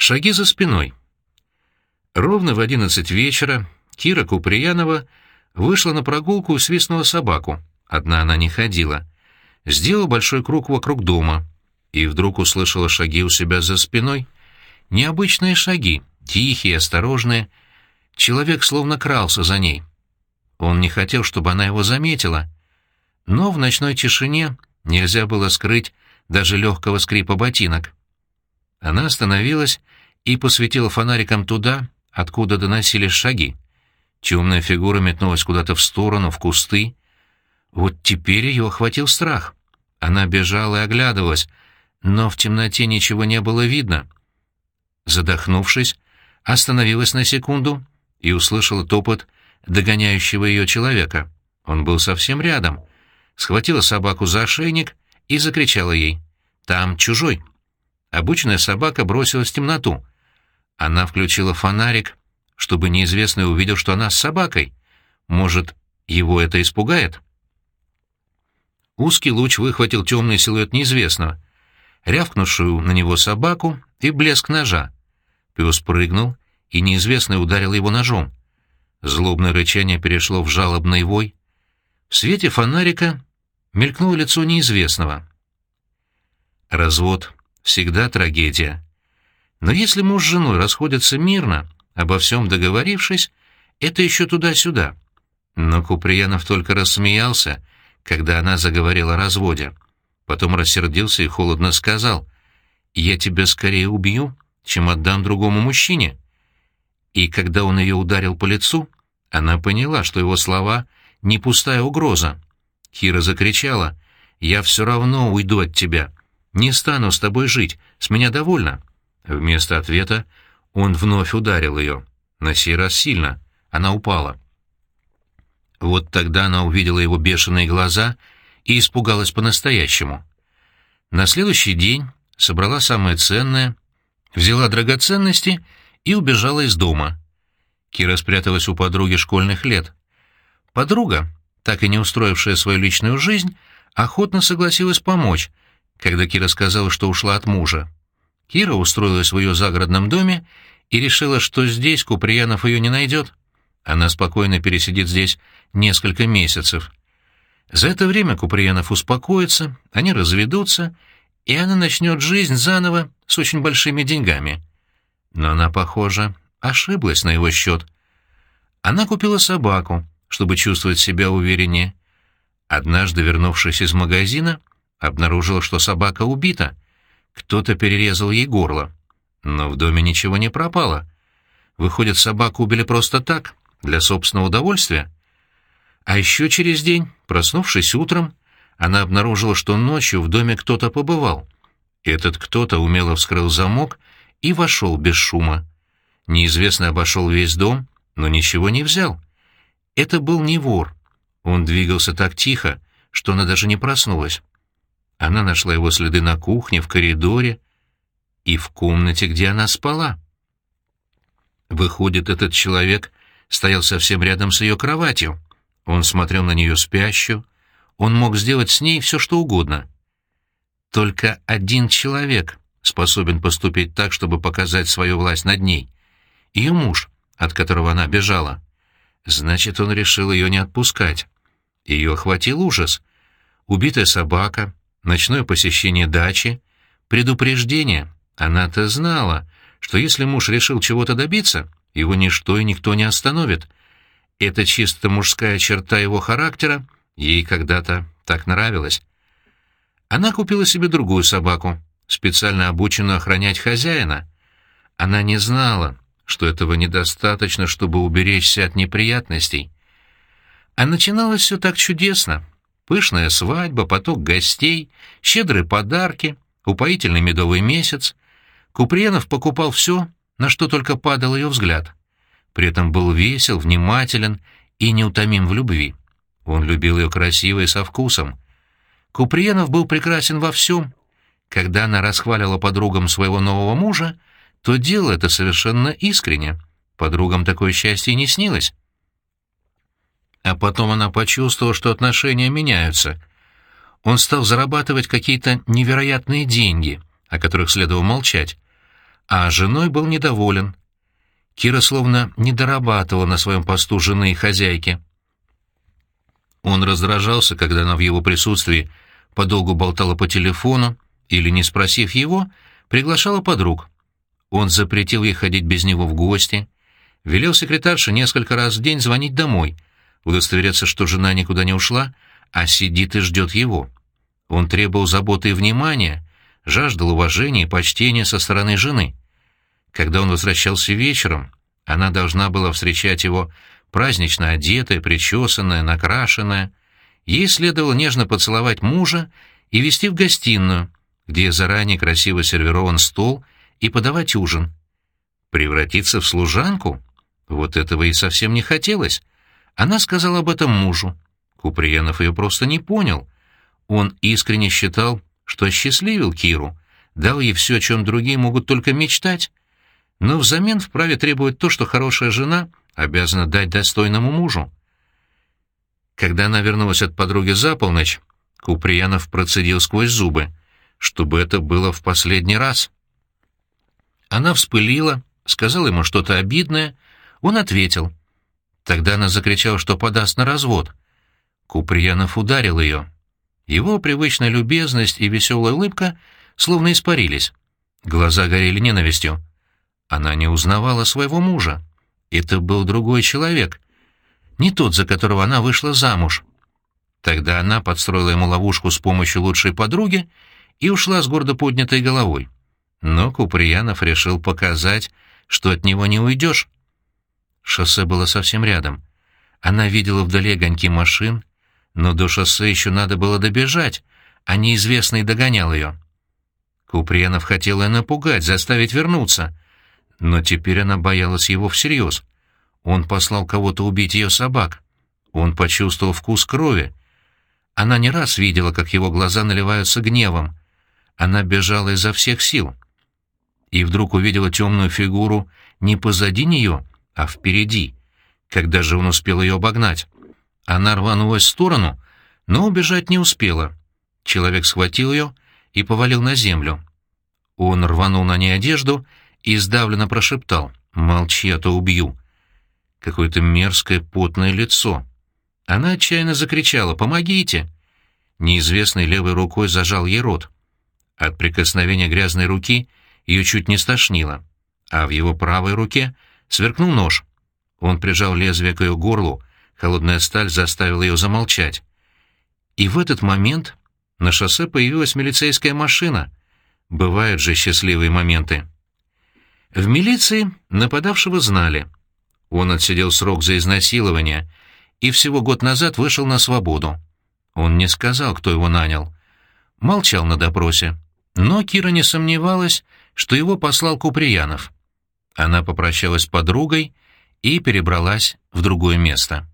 Шаги за спиной. Ровно в одиннадцать вечера Кира Куприянова вышла на прогулку и свистнула собаку. Одна она не ходила. Сделала большой круг вокруг дома и вдруг услышала шаги у себя за спиной. Необычные шаги, тихие, осторожные. Человек словно крался за ней. Он не хотел, чтобы она его заметила. Но в ночной тишине нельзя было скрыть даже легкого скрипа ботинок. Она остановилась и посветила фонариком туда, откуда доносились шаги. Темная фигура метнулась куда-то в сторону, в кусты. Вот теперь ее охватил страх. Она бежала и оглядывалась, но в темноте ничего не было видно. Задохнувшись, остановилась на секунду и услышала топот догоняющего ее человека. Он был совсем рядом. Схватила собаку за ошейник и закричала ей. «Там чужой!» Обычная собака бросилась в темноту. Она включила фонарик, чтобы неизвестный увидел, что она с собакой. Может, его это испугает? Узкий луч выхватил темный силуэт неизвестного, рявкнувшую на него собаку и блеск ножа. Пес прыгнул, и неизвестный ударил его ножом. Злобное рычание перешло в жалобный вой. В свете фонарика мелькнуло лицо неизвестного. Развод — всегда трагедия. Но если муж с женой расходятся мирно, обо всем договорившись, это еще туда-сюда. Но Куприянов только рассмеялся, когда она заговорила о разводе. Потом рассердился и холодно сказал, «Я тебя скорее убью, чем отдам другому мужчине». И когда он ее ударил по лицу, она поняла, что его слова — не пустая угроза. Кира закричала, «Я все равно уйду от тебя. Не стану с тобой жить, с меня довольно». Вместо ответа он вновь ударил ее, на сей раз сильно. Она упала. Вот тогда она увидела его бешеные глаза и испугалась по-настоящему. На следующий день собрала самое ценное, взяла драгоценности и убежала из дома. Кира спряталась у подруги школьных лет. Подруга, так и не устроившая свою личную жизнь, охотно согласилась помочь, когда Кира сказала, что ушла от мужа. Кира устроилась в ее загородном доме и решила, что здесь Куприянов ее не найдет. Она спокойно пересидит здесь несколько месяцев. За это время Куприянов успокоится, они разведутся, и она начнет жизнь заново с очень большими деньгами. Но она, похоже, ошиблась на его счет. Она купила собаку, чтобы чувствовать себя увереннее. Однажды, вернувшись из магазина, обнаружила, что собака убита — кто-то перерезал ей горло. Но в доме ничего не пропало. Выходит, собаку убили просто так, для собственного удовольствия? А еще через день, проснувшись утром, она обнаружила, что ночью в доме кто-то побывал. Этот кто-то умело вскрыл замок и вошел без шума. Неизвестно обошел весь дом, но ничего не взял. Это был не вор. Он двигался так тихо, что она даже не проснулась. Она нашла его следы на кухне, в коридоре и в комнате, где она спала. Выходит, этот человек стоял совсем рядом с ее кроватью. Он смотрел на нее спящую. Он мог сделать с ней все, что угодно. Только один человек способен поступить так, чтобы показать свою власть над ней. Ее муж, от которого она бежала. Значит, он решил ее не отпускать. Ее охватил ужас. Убитая собака, ночное посещение дачи, предупреждение. Она-то знала, что если муж решил чего-то добиться, его ничто и никто не остановит. Это чисто мужская черта его характера, ей когда-то так нравилось. Она купила себе другую собаку, специально обученную охранять хозяина. Она не знала, что этого недостаточно, чтобы уберечься от неприятностей. А начиналось все так чудесно. Пышная свадьба, поток гостей, щедрые подарки, упоительный медовый месяц. Куприянов покупал все, на что только падал ее взгляд. При этом был весел, внимателен и неутомим в любви. Он любил ее красиво и со вкусом. Куприянов был прекрасен во всем. Когда она расхваливала подругам своего нового мужа, то делала это совершенно искренне. Подругам такое счастье не снилось. А потом она почувствовала, что отношения меняются. Он стал зарабатывать какие-то невероятные деньги, о которых следовало молчать. а женой был недоволен. Кира словно не дорабатывала на своем посту жены и хозяйки. Он раздражался, когда она в его присутствии подолгу болтала по телефону или, не спросив его, приглашала подруг. Он запретил ей ходить без него в гости, велел секретарше несколько раз в день звонить домой, удостоверяться, что жена никуда не ушла, а сидит и ждет его. Он требовал заботы и внимания, жаждал уважения и почтения со стороны жены. Когда он возвращался вечером, она должна была встречать его празднично одетая, причесанная, накрашенная. Ей следовало нежно поцеловать мужа и вести в гостиную, где заранее красиво сервирован стол, и подавать ужин. Превратиться в служанку? Вот этого и совсем не хотелось. Она сказала об этом мужу. Куприянов ее просто не понял. Он искренне считал, что осчастливил Киру, дал ей все, о чем другие могут только мечтать, но взамен вправе требовать то, что хорошая жена обязана дать достойному мужу. Когда она вернулась от подруги за полночь, Куприянов процедил сквозь зубы, чтобы это было в последний раз. Она вспылила, сказала ему что-то обидное, он ответил. Тогда она закричала, что подаст на развод. Куприянов ударил ее. Его привычная любезность и веселая улыбка словно испарились. Глаза горели ненавистью. Она не узнавала своего мужа. Это был другой человек. Не тот, за которого она вышла замуж. Тогда она подстроила ему ловушку с помощью лучшей подруги и ушла с гордо поднятой головой. Но Куприянов решил показать, что от него не уйдешь. Шоссе было совсем рядом. Она видела вдали огоньки машин, но до шоссе еще надо было добежать, а неизвестный догонял ее. Куприянов хотел ее напугать, заставить вернуться — но теперь она боялась его всерьез. Он послал кого-то убить ее собак. Он почувствовал вкус крови. Она не раз видела, как его глаза наливаются гневом. Она бежала изо всех сил. И вдруг увидела темную фигуру не позади нее, а впереди. Когда же он успел ее обогнать? Она рванулась в сторону, но убежать не успела. Человек схватил ее и повалил на землю. Он рванул на ней одежду и сдавленно прошептал «Молчи, а то убью». Какое-то мерзкое потное лицо. Она отчаянно закричала «Помогите!». Неизвестный левой рукой зажал ей рот. От прикосновения грязной руки ее чуть не стошнило, а в его правой руке сверкнул нож. Он прижал лезвие к ее горлу, холодная сталь заставила ее замолчать. И в этот момент на шоссе появилась милицейская машина. Бывают же счастливые моменты. В милиции нападавшего знали. Он отсидел срок за изнасилование и всего год назад вышел на свободу. Он не сказал, кто его нанял. Молчал на допросе. Но Кира не сомневалась, что его послал Куприянов. Она попрощалась с подругой и перебралась в другое место.